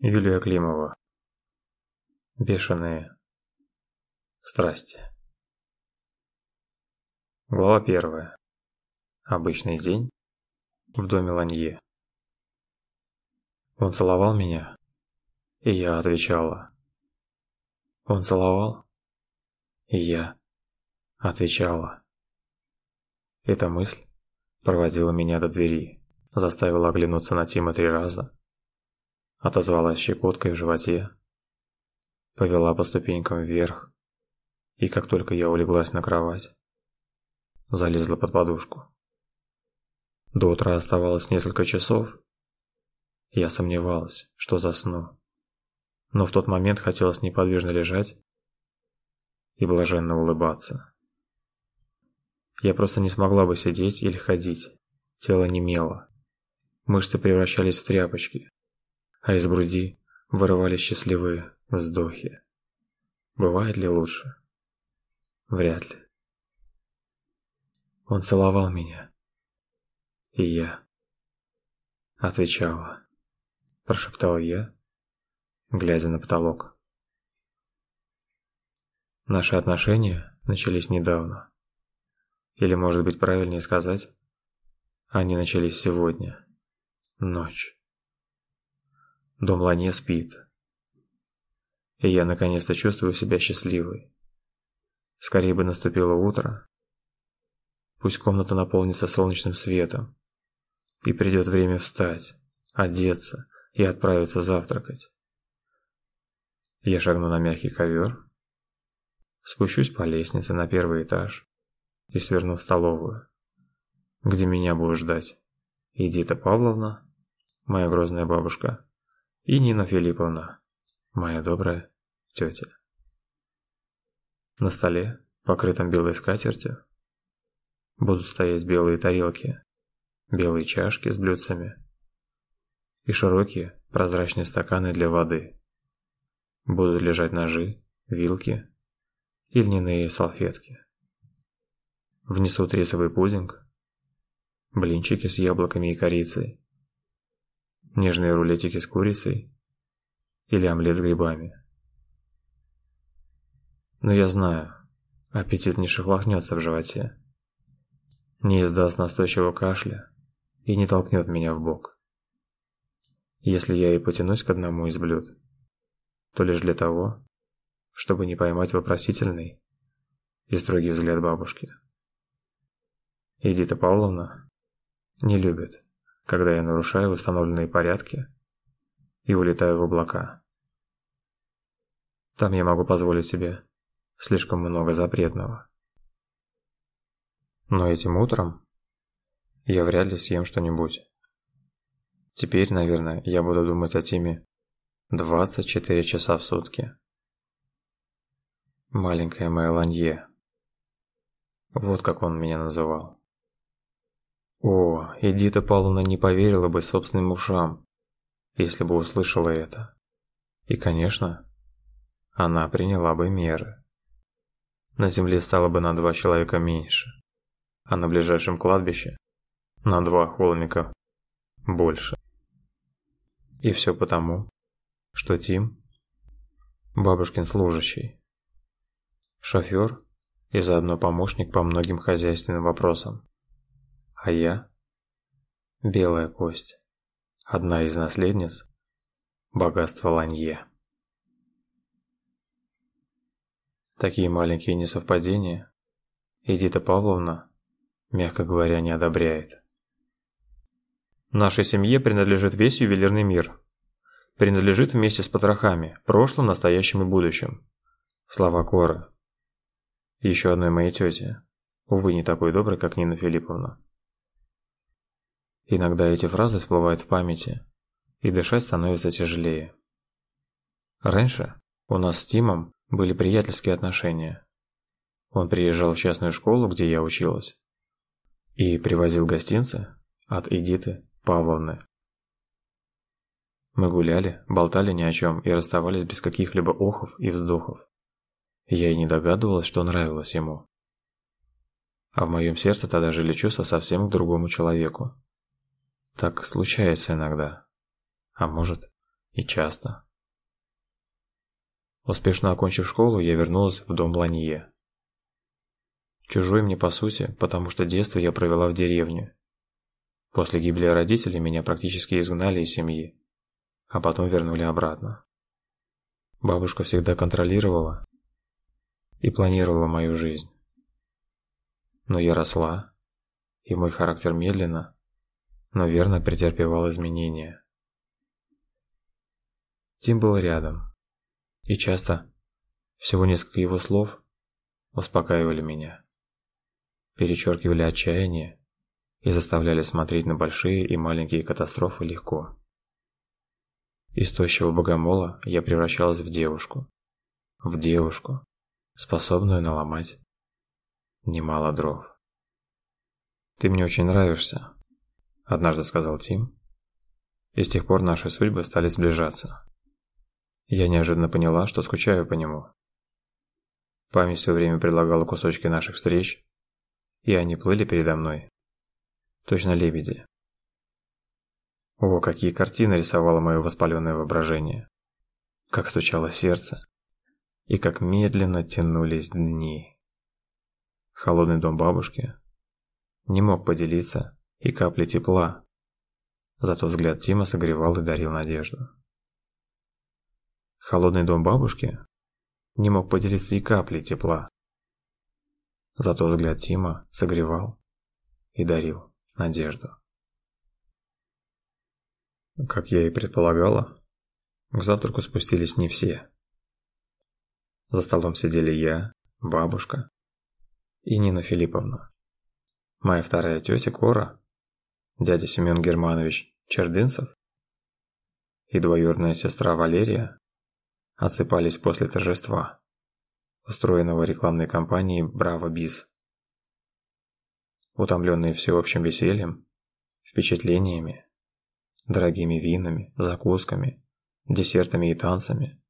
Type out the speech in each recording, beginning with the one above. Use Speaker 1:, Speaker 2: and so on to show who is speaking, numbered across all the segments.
Speaker 1: Юлия Климова. Бешеные страсти. Глава первая. Обычный день в доме Ланье. Он целовал меня, и я отвечала. Он целовал, и я отвечала. Эта мысль проводила меня до двери, заставила оглянуться на Тима три раза отозвалась щекоткой в животе, повела по ступенькам вверх, и как только я улеглась на кровать, залезла под подушку. До утра оставалось несколько часов. Я сомневалась, что засну. Но в тот момент хотелось неподвижно лежать и блаженно улыбаться. Я просто не смогла бы сидеть или ходить. Тело немело. Мышцы превращались в тряпочки а из груди вырывались счастливые вздохи. Бывает ли лучше? Вряд ли. Он целовал меня. И я отвечала. Прошептал я, глядя на потолок. Наши отношения начались недавно. Или, может быть, правильнее сказать, они начались сегодня. Ночь. Дом Лане спит. И я наконец-то чувствую себя счастливой. Скорее бы наступило утро. Пусть комната наполнится солнечным светом. И придет время встать, одеться и отправиться завтракать. Я шагну на мягкий ковер, спущусь по лестнице на первый этаж и сверну в столовую, где меня будут ждать Эдита Павловна, моя грозная бабушка, и Нина Филипповна, моя добрая тетя. На столе, покрытом белой скатертью, будут стоять белые тарелки, белые чашки с блюдцами и широкие прозрачные стаканы для воды. Будут лежать ножи, вилки и льняные салфетки. Внесут рисовый пудинг, блинчики с яблоками и корицей, нежные рулетики с курицей или омлет с грибами. Но я знаю, аппетит не шелохнется в животе, не издаст настойчивого кашля и не толкнет меня в бок. Если я и потянусь к одному из блюд, то лишь для того, чтобы не поймать вопросительный и строгий взгляд бабушки. Эдита Павловна не любит, когда я нарушаю установленные порядки и улетаю в облака. Там я могу позволить себе слишком много запретного. Но этим утром я вряд ли съем что-нибудь. Теперь, наверное, я буду думать о Тиме 24 часа в сутки. Маленькая моя Ланье. Вот как он меня называл. О, Эдита Павловна не поверила бы собственным ушам, если бы услышала это. И, конечно, она приняла бы меры. На земле стало бы на два человека меньше, а на ближайшем кладбище на два холмика больше. И все потому, что Тим – бабушкин служащий, шофер и заодно помощник по многим хозяйственным вопросам. А я? Белая кость. Одна из наследниц богатства Ланье. Такие маленькие несовпадения Эдита Павловна, мягко говоря, не одобряет. Нашей семье принадлежит весь ювелирный мир. Принадлежит вместе с потрохами, прошлым, настоящим и будущим. Слова Коры. Еще одной моей тети. Увы, не такой доброй, как Нина Филипповна. Иногда эти фразы всплывают в памяти, и дышать становится тяжелее. Раньше у нас с Тимом были приятельские отношения. Он приезжал в частную школу, где я училась, и привозил гостинцы от Эдиты Павловны. Мы гуляли, болтали ни о чем и расставались без каких-либо охов и вздохов. Я и не догадывалась, что нравилось ему. А в моем сердце тогда жили чувства совсем к другому человеку. Так случается иногда. А может, и часто. Успешно окончив школу, я вернулась в дом Ланье. Чужой мне по сути, потому что детство я провела в деревне. После гибели родителей меня практически изгнали из семьи, а потом вернули обратно. Бабушка всегда контролировала и планировала мою жизнь. Но я росла, и мой характер медленно, но верно претерпевал изменения. Тим был рядом, и часто, всего несколько его слов, успокаивали меня, перечеркивали отчаяние и заставляли смотреть на большие и маленькие катастрофы легко. Из тощего богомола я превращалась в девушку. В девушку, способную наломать немало дров. «Ты мне очень нравишься», – однажды сказал Тим. И с тех пор наши судьбы стали сближаться. Я неожиданно поняла, что скучаю по нему. Память все время предлагала кусочки наших встреч, и они плыли передо мной. Точно лебеди. О, какие картины рисовало мое воспаленное воображение. Как стучало сердце. И как медленно тянулись дни. Холодный дом бабушки не мог поделиться и капли тепла. Зато взгляд Тима согревал и дарил надежду. Холодный дом бабушки не мог поделиться и каплей тепла. Зато взгляд Тима согревал и дарил надежду. Как я и предполагала, к завтраку спустились не все. За столом сидели я, бабушка и Нина Филипповна. Моя вторая тетя Кора, дядя Семен Германович Чердынцев и двоюродная сестра Валерия отсыпались после торжества, устроенного рекламной кампанией «Браво Биз». Утомленные всеобщим весельем, впечатлениями, дорогими винами, закусками, десертами и танцами.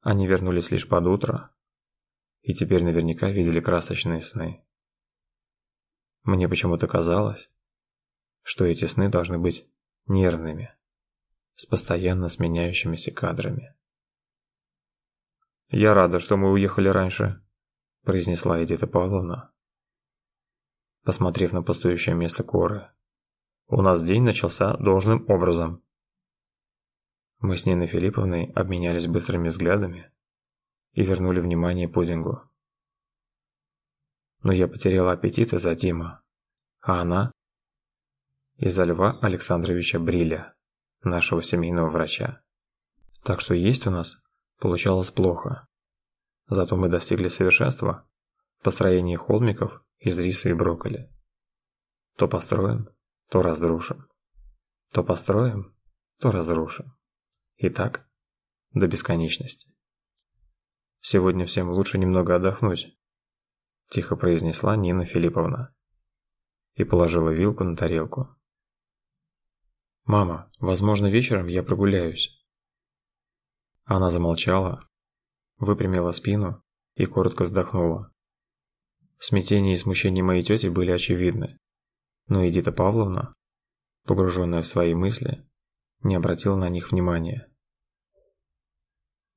Speaker 1: Они вернулись лишь под утро и теперь наверняка видели красочные сны. Мне почему-то казалось, что эти сны должны быть нервными, с постоянно сменяющимися кадрами. «Я рада, что мы уехали раньше», – произнесла Эдита Павловна, посмотрев на пустующее место Коры. У нас день начался должным образом. Мы с Ниной Филипповной обменялись быстрыми взглядами и вернули внимание пудингу. Но я потеряла аппетит из-за Дима, а она из-за Льва Александровича Бриля, нашего семейного врача. Так что есть у нас получалось плохо. Зато мы достигли совершенства в построении холмиков из риса и брокколи. То построим, то разрушим. То построим, то разрушим. И так до бесконечности. Сегодня всем лучше немного отдохнуть, тихо произнесла Нина Филипповна и положила вилку на тарелку. Мама, возможно, вечером я прогуляюсь. Она замолчала, выпрямила спину и коротко вздохнула. Смятение и смущение моей тети были очевидны но Эдита Павловна, погруженная в свои мысли, не обратила на них внимания.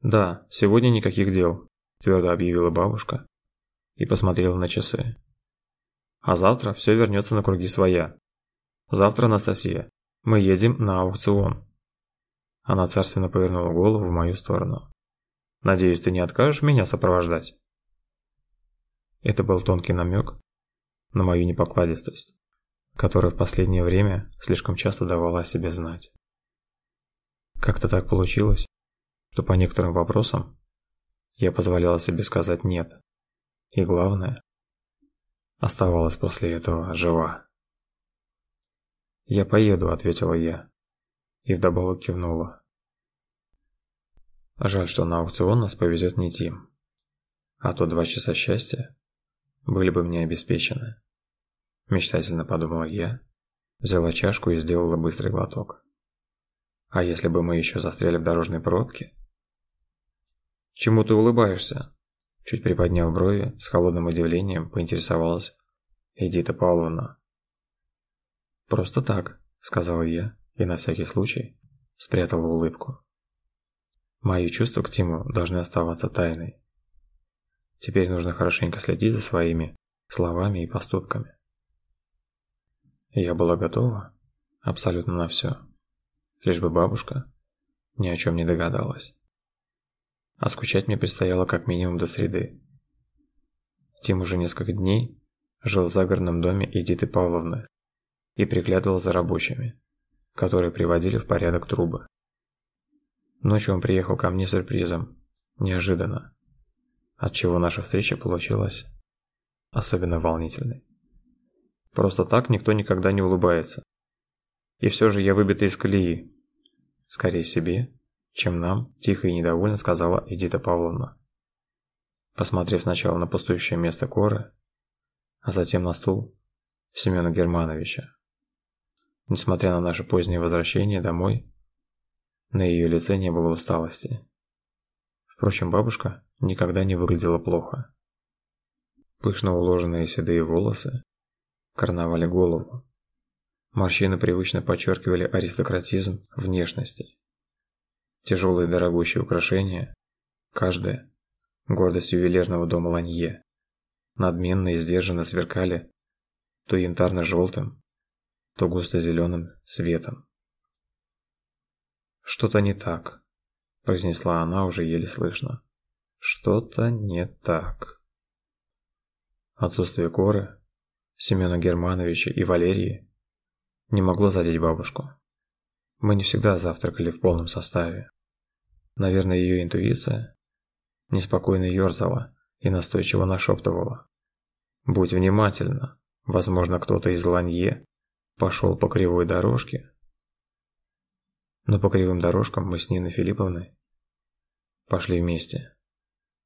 Speaker 1: «Да, сегодня никаких дел», – твердо объявила бабушка и посмотрела на часы. «А завтра все вернется на круги своя. Завтра, Анастасия, мы едем на аукцион». Она царственно повернула голову в мою сторону. «Надеюсь, ты не откажешь меня сопровождать?» Это был тонкий намек на мою непокладистость которая в последнее время слишком часто давала о себе знать. Как-то так получилось, что по некоторым вопросам я позволяла себе сказать «нет». И главное, оставалась после этого жива. «Я поеду», — ответила я, и вдобавок кивнула. Жаль, что на аукцион нас повезет не Тим, а то два часа счастья были бы мне обеспечены. Мечтательно подумала я, взяла чашку и сделала быстрый глоток. А если бы мы еще застряли в дорожной пробке? Чему ты улыбаешься? Чуть приподняв брови, с холодным удивлением поинтересовалась Эдита Павловна. Просто так, сказала я и на всякий случай спрятала улыбку. Мои чувства к Тиму должны оставаться тайной. Теперь нужно хорошенько следить за своими словами и поступками. Я была готова абсолютно на все, лишь бы бабушка ни о чем не догадалась. А скучать мне предстояло как минимум до среды. Тим уже несколько дней жил в загородном доме Эдиты Павловны и приглядывал за рабочими, которые приводили в порядок трубы. Ночью он приехал ко мне сюрпризом, неожиданно, отчего наша встреча получилась особенно волнительной. Просто так никто никогда не улыбается. И все же я выбита из колеи. Скорее себе, чем нам, тихо и недовольно сказала Эдита Павловна. Посмотрев сначала на пустующее место Коры, а затем на стул Семена Германовича. Несмотря на наше позднее возвращение домой, на ее лице не было усталости. Впрочем, бабушка никогда не выглядела плохо. Пышно уложенные седые волосы карнавали голову. Морщины привычно подчеркивали аристократизм внешности. Тяжелые дорогущие украшения, каждое, гордость ювелирного дома Ланье, надменно и сдержанно сверкали то янтарно-желтым, то густо-зеленым светом. «Что-то не так», – произнесла она уже еле слышно. «Что-то не так». Отсутствие коры, Семена Германовича и Валерии не могло задеть бабушку. Мы не всегда завтракали в полном составе. Наверное, ее интуиция неспокойно ерзала и настойчиво нашептывала. «Будь внимательна, возможно, кто-то из Ланье пошел по кривой дорожке». Но по кривым дорожкам мы с Ниной Филипповной пошли вместе.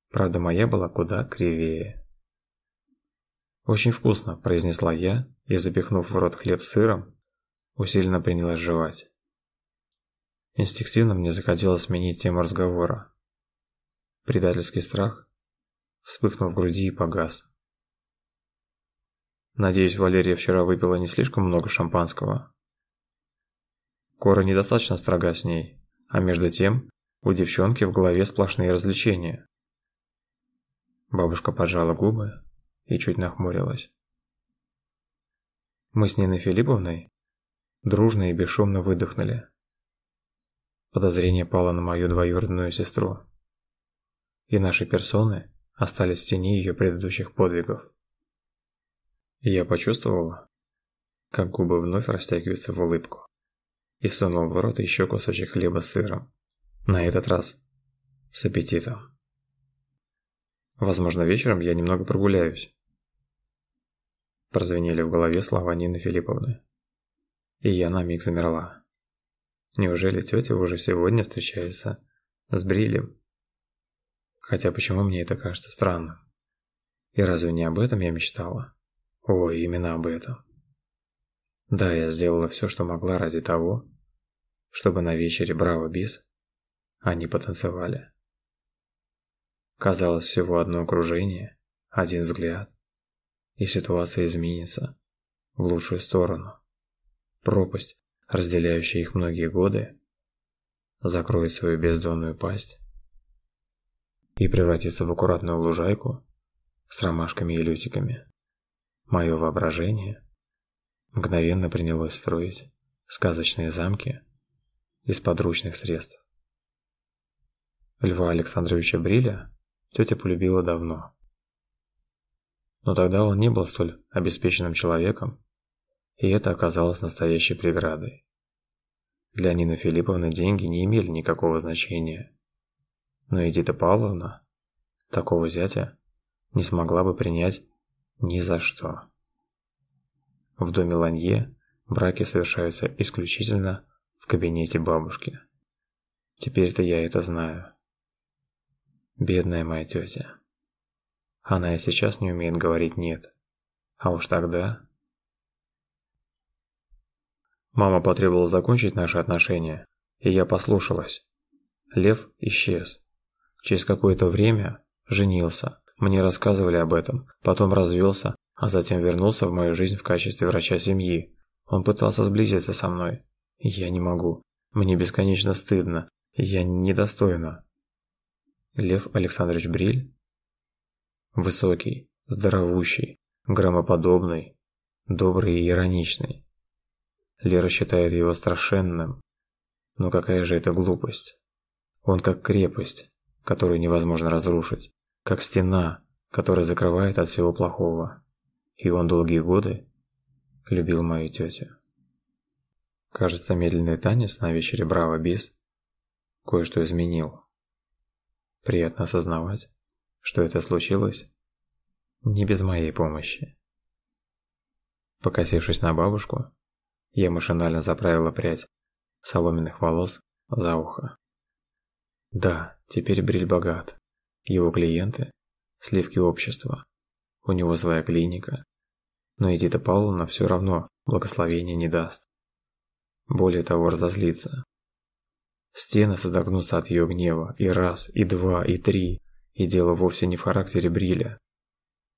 Speaker 1: Правда, моя была куда кривее. «Очень вкусно», – произнесла я и, запихнув в рот хлеб с сыром, усиленно принялась жевать. Инстинктивно мне захотелось сменить тему разговора. Предательский страх вспыхнул в груди и погас. Надеюсь, Валерия вчера выпила не слишком много шампанского. Кора недостаточно строга с ней, а между тем у девчонки в голове сплошные развлечения. Бабушка поджала губы и чуть нахмурилась. Мы с Ниной Филипповной дружно и бесшумно выдохнули. Подозрение пало на мою двоюродную сестру, и наши персоны остались в тени ее предыдущих подвигов. Я почувствовала, как губы вновь растягиваются в улыбку, и сунул в рот еще кусочек хлеба с сыром, на этот раз с аппетитом. Возможно, вечером я немного прогуляюсь. Прозвенели в голове слова Нины Филипповны. И я на миг замерла. Неужели тетя уже сегодня встречается с Брилем? Хотя почему мне это кажется странным? И разве не об этом я мечтала? О, именно об этом. Да, я сделала все, что могла ради того, чтобы на вечере Браво Бис они потанцевали. Казалось, всего одно окружение, один взгляд, и ситуация изменится в лучшую сторону. Пропасть, разделяющая их многие годы, закроет свою бездонную пасть и превратится в аккуратную лужайку с ромашками и лютиками. Мое воображение мгновенно принялось строить сказочные замки из подручных средств. Льва Александровича Бриля тетя полюбила давно. Но тогда он не был столь обеспеченным человеком, и это оказалось настоящей преградой. Для Нины Филипповны деньги не имели никакого значения. Но Эдита Павловна такого зятя не смогла бы принять ни за что. В доме Ланье браки совершаются исключительно в кабинете бабушки. Теперь-то я это знаю. Бедная моя тетя. Она и сейчас не умеет говорить «нет». А уж тогда... Мама потребовала закончить наши отношения, и я послушалась. Лев исчез. Через какое-то время женился. Мне рассказывали об этом, потом развелся, а затем вернулся в мою жизнь в качестве врача семьи. Он пытался сблизиться со мной. Я не могу. Мне бесконечно стыдно, Я недостойна. Лев Александрович Бриль? Высокий, здоровущий, громоподобный, добрый и ироничный. Лера считает его страшенным. Но какая же это глупость. Он как крепость, которую невозможно разрушить, как стена, которая закрывает от всего плохого. И он долгие годы любил мою тетю. Кажется, медленный танец на вечере Браво Бис кое-что изменил. Приятно осознавать, что это случилось не без моей помощи. Покосившись на бабушку, я машинально заправила прядь соломенных волос за ухо. Да, теперь Бриль богат. Его клиенты – сливки общества. У него своя клиника. Но Эдита Павловна все равно благословения не даст. Более того, разозлится. Стены содрогнутся от ее гнева и раз, и два, и три. И дело вовсе не в характере Бриля.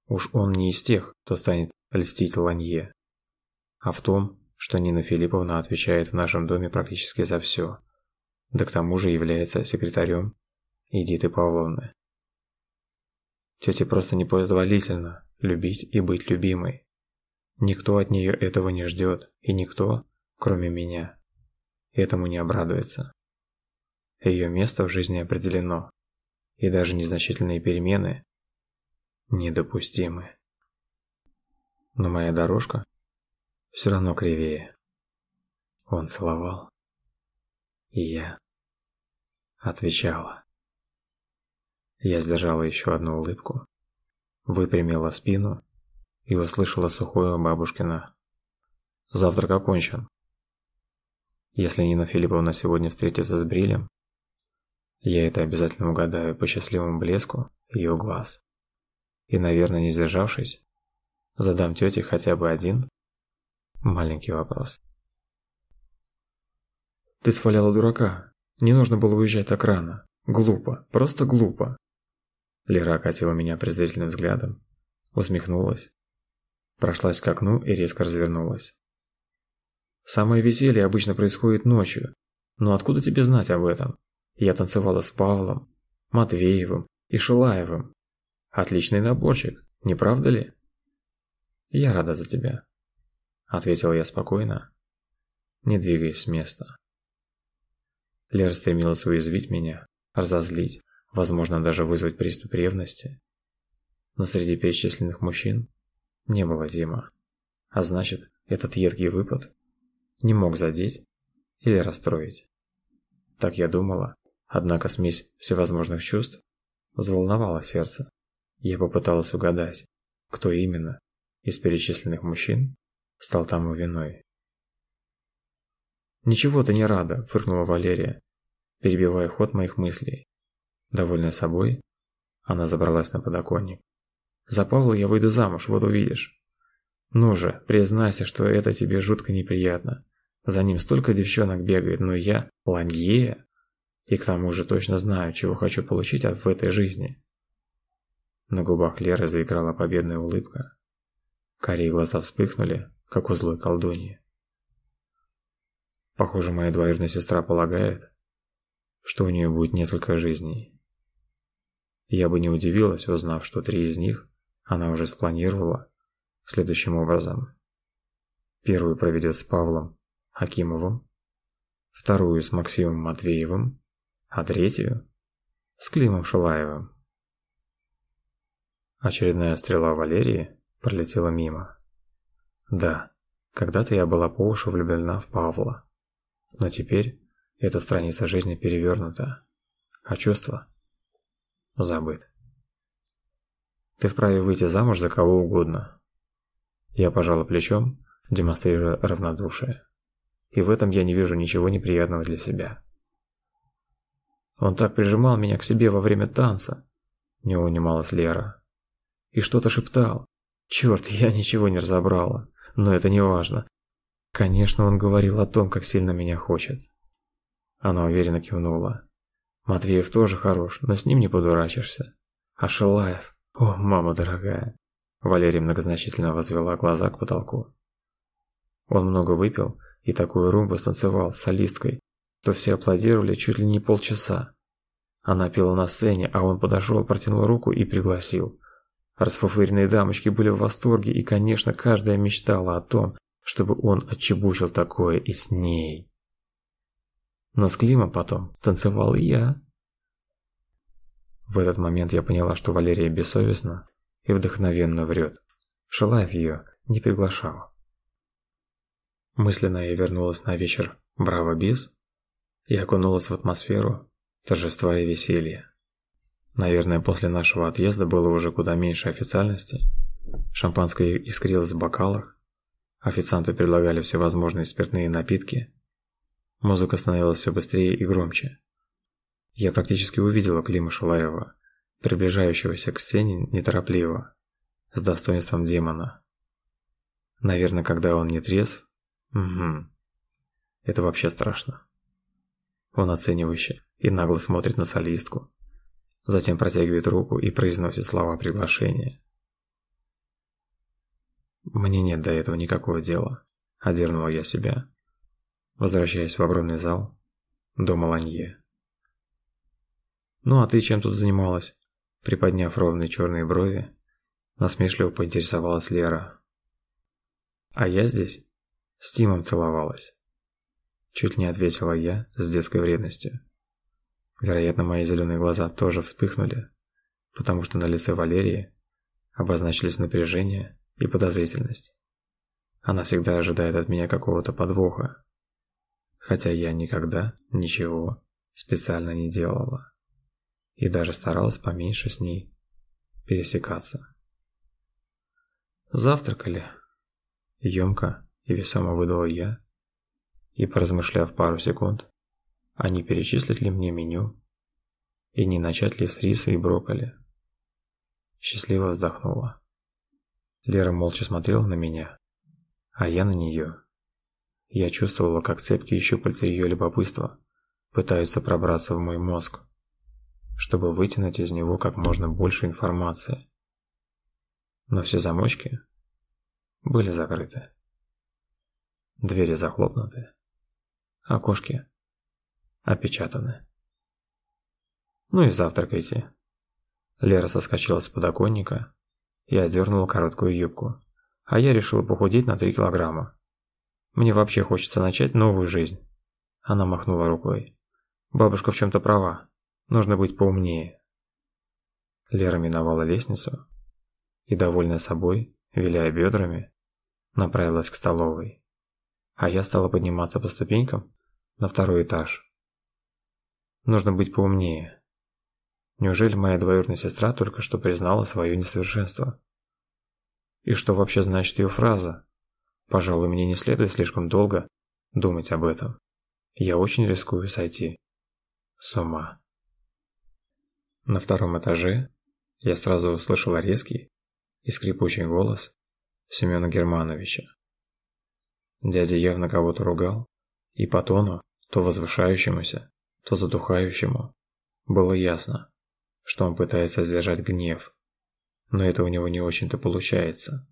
Speaker 1: Уж он не из тех, кто станет льстить Ланье. А в том, что Нина Филипповна отвечает в нашем доме практически за все да к тому же является секретарем Эдиты Павловны. Тете просто непозволительно любить и быть любимой. Никто от нее этого не ждет, и никто, кроме меня, этому не обрадуется. Ее место в жизни определено, и даже незначительные перемены недопустимы. Но моя дорожка все равно кривее. Он целовал, и я отвечала. Я сдержала еще одну улыбку, выпрямила спину и услышала сухое бабушкина. Завтрак окончен. Если Нина Филипповна сегодня встретится с Брилем, я это обязательно угадаю по счастливому блеску ее глаз. И, наверное, не сдержавшись, задам тете хотя бы один маленький вопрос. «Ты сваляла дурака», не нужно было уезжать так рано. Глупо, просто глупо. Лера окатила меня презрительным взглядом, усмехнулась, прошлась к окну и резко развернулась. Самое веселье обычно происходит ночью, но откуда тебе знать об этом? Я танцевала с Павлом, Матвеевым и Шилаевым. Отличный наборчик, не правда ли? Я рада за тебя, ответил я спокойно, не двигаясь с места. Лера стремилась уязвить меня, разозлить, возможно, даже вызвать приступ ревности. Но среди перечисленных мужчин не было Дима. А значит, этот едкий выпад не мог задеть или расстроить. Так я думала, однако смесь всевозможных чувств взволновала сердце. Я попыталась угадать, кто именно из перечисленных мужчин стал тому виной. «Ничего ты не рада», – фыркнула Валерия, перебивая ход моих мыслей. Довольная собой, она забралась на подоконник. «За Павла я выйду замуж, вот увидишь». «Ну же, признайся, что это тебе жутко неприятно. За ним столько девчонок бегает, но я – Ланье, и к тому же точно знаю, чего хочу получить от в этой жизни». На губах Леры заиграла победная улыбка. Карие глаза вспыхнули, как у злой колдуньи. Похоже, моя двоюродная сестра полагает, что у нее будет несколько жизней. Я бы не удивилась, узнав, что три из них она уже спланировала следующим образом. Первую проведет с Павлом Акимовым, вторую с Максимом Матвеевым, а третью с Климом Шилаевым. Очередная стрела Валерии пролетела мимо. Да, когда-то я была по уши влюблена в Павла. Но теперь эта страница жизни перевернута, а чувства забыт. Ты вправе выйти замуж за кого угодно. Я пожала плечом, демонстрируя равнодушие. И в этом я не вижу ничего неприятного для себя. Он так прижимал меня к себе во время танца, не унималась Лера. И что-то шептал. Черт, я ничего не разобрала, но это не важно. Конечно, он говорил о том, как сильно меня хочет. Она уверенно кивнула. Матвеев тоже хорош, но с ним не подурачишься. А Шилаев? О, мама дорогая. Валерия многозначительно возвела глаза к потолку. Он много выпил и такую румбу станцевал с солисткой, то все аплодировали чуть ли не полчаса. Она пела на сцене, а он подошел, протянул руку и пригласил. Расфуфыренные дамочки были в восторге, и, конечно, каждая мечтала о том, чтобы он отчебучил такое и с ней. Но с Климом потом танцевал и я. В этот момент я поняла, что Валерия бессовестна и вдохновенно врет. Шалаев ее не приглашал. Мысленно я вернулась на вечер «Браво, без» и окунулась в атмосферу торжества и веселья. Наверное, после нашего отъезда было уже куда меньше официальности. Шампанское искрилось в бокалах, официанты предлагали всевозможные спиртные напитки. Музыка становилась все быстрее и громче. Я практически увидела Клима Шалаева, приближающегося к сцене неторопливо, с достоинством демона. Наверное, когда он не трезв, угу, это вообще страшно. Он оценивающе и нагло смотрит на солистку. Затем протягивает руку и произносит слова приглашения. Мне нет до этого никакого дела, одернула я себя, возвращаясь в огромный зал дома Ланье. Ну а ты чем тут занималась? Приподняв ровные черные брови, насмешливо поинтересовалась Лера. А я здесь с Тимом целовалась. Чуть не ответила я с детской вредностью. Вероятно, мои зеленые глаза тоже вспыхнули, потому что на лице Валерии обозначились напряжение и подозрительность. Она всегда ожидает от меня какого-то подвоха, хотя я никогда ничего специально не делала и даже старалась поменьше с ней пересекаться. Завтракали. Емко и весомо выдала я, и, поразмышляв пару секунд, а не перечислить ли мне меню и не начать ли с риса и брокколи. Счастливо вздохнула. Лера молча смотрела на меня, а я на нее. Я чувствовала, как цепкие щупальца ее любопытства пытаются пробраться в мой мозг, чтобы вытянуть из него как можно больше информации. Но все замочки были закрыты. Двери захлопнуты. Окошки опечатаны. Ну и завтракайте. Лера соскочила с подоконника и одернула короткую юбку. А я решила похудеть на 3 килограмма. Мне вообще хочется начать новую жизнь. Она махнула рукой. Бабушка в чем-то права. Нужно быть поумнее. Лера миновала лестницу и, довольная собой, виляя бедрами, направилась к столовой а я стала подниматься по ступенькам на второй этаж. Нужно быть поумнее. Неужели моя двоюродная сестра только что признала свое несовершенство? И что вообще значит ее фраза? Пожалуй, мне не следует слишком долго думать об этом. Я очень рискую сойти с ума. На втором этаже я сразу услышала резкий и скрипучий голос Семена Германовича. Дядя явно кого-то ругал, и по тону, то возвышающемуся, то затухающему, было ясно, что он пытается сдержать гнев, но это у него не очень-то получается.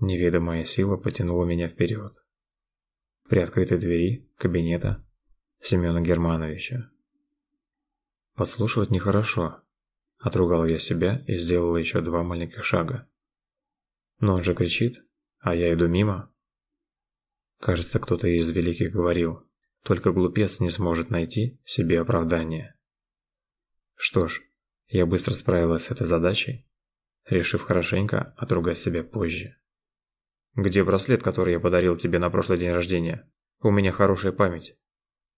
Speaker 1: Неведомая сила потянула меня вперед. При открытой двери кабинета Семена Германовича. Подслушивать нехорошо. Отругал я себя и сделала еще два маленьких шага. Но он же кричит, а я иду мимо. Кажется, кто-то из великих говорил, только глупец не сможет найти себе оправдание. Что ж, я быстро справилась с этой задачей, решив хорошенько отругать себя позже. Где браслет, который я подарил тебе на прошлый день рождения? У меня хорошая память.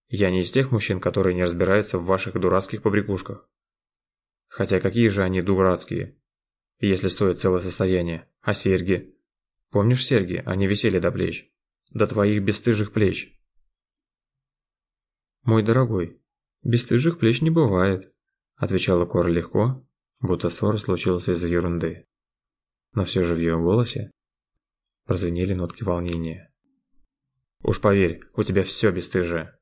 Speaker 1: Я не из тех мужчин, которые не разбираются в ваших дурацких побрякушках. Хотя какие же они дурацкие, если стоят целое состояние. А серьги? Помнишь серьги? Они висели до плеч до твоих бесстыжих плеч. Мой дорогой, бесстыжих плеч не бывает, отвечала Кора легко, будто ссора случилась из-за ерунды. Но все же в ее голосе прозвенели нотки волнения. Уж поверь, у тебя все бесстыжее.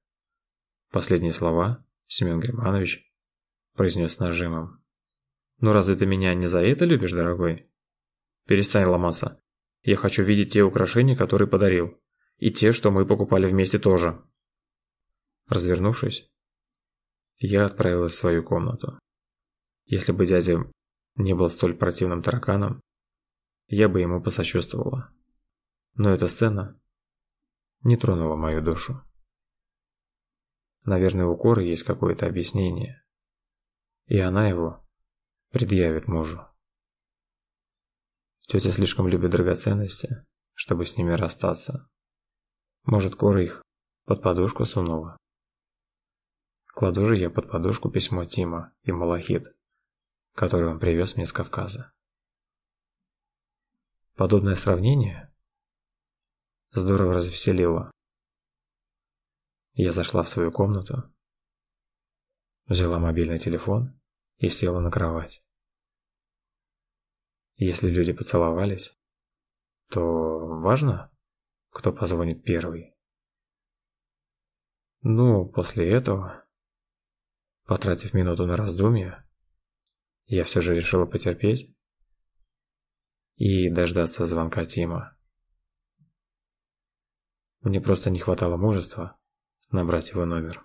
Speaker 1: Последние слова Семен Германович произнес с нажимом. «Ну разве ты меня не за это любишь, дорогой?» «Перестань ломаться. Я хочу видеть те украшения, которые подарил. И те, что мы покупали вместе тоже. Развернувшись, я отправилась в свою комнату. Если бы дядя не был столь противным тараканом, я бы ему посочувствовала. Но эта сцена не тронула мою душу. Наверное, у Коры есть какое-то объяснение, и она его предъявит мужу. Тетя слишком любит драгоценности, чтобы с ними расстаться. Может, Кора их под подушку сунула. Кладу же я под подушку письмо Тима и Малахит, которое он привез мне с Кавказа. Подобное сравнение здорово развеселило. Я зашла в свою комнату, взяла мобильный телефон и села на кровать. Если люди поцеловались, то важно, кто позвонит первый. Ну, после этого, потратив минуту на раздумье, я все же решила потерпеть и дождаться звонка Тима. Мне просто не хватало мужества набрать его номер.